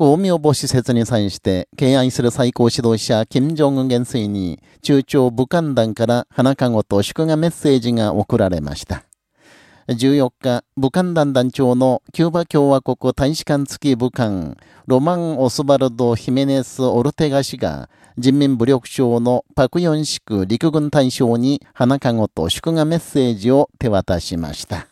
公明母施設に際して敬愛する最高指導者、金正恩元帥に中朝武漢団から花籠と祝賀メッセージが送られました。14日、武漢団団長のキューバ共和国大使館付き武漢、ロマン・オスバルド・ヒメネス・オルテガ氏が、人民武力省のパクヨンシク陸軍大将に花籠と祝賀メッセージを手渡しました。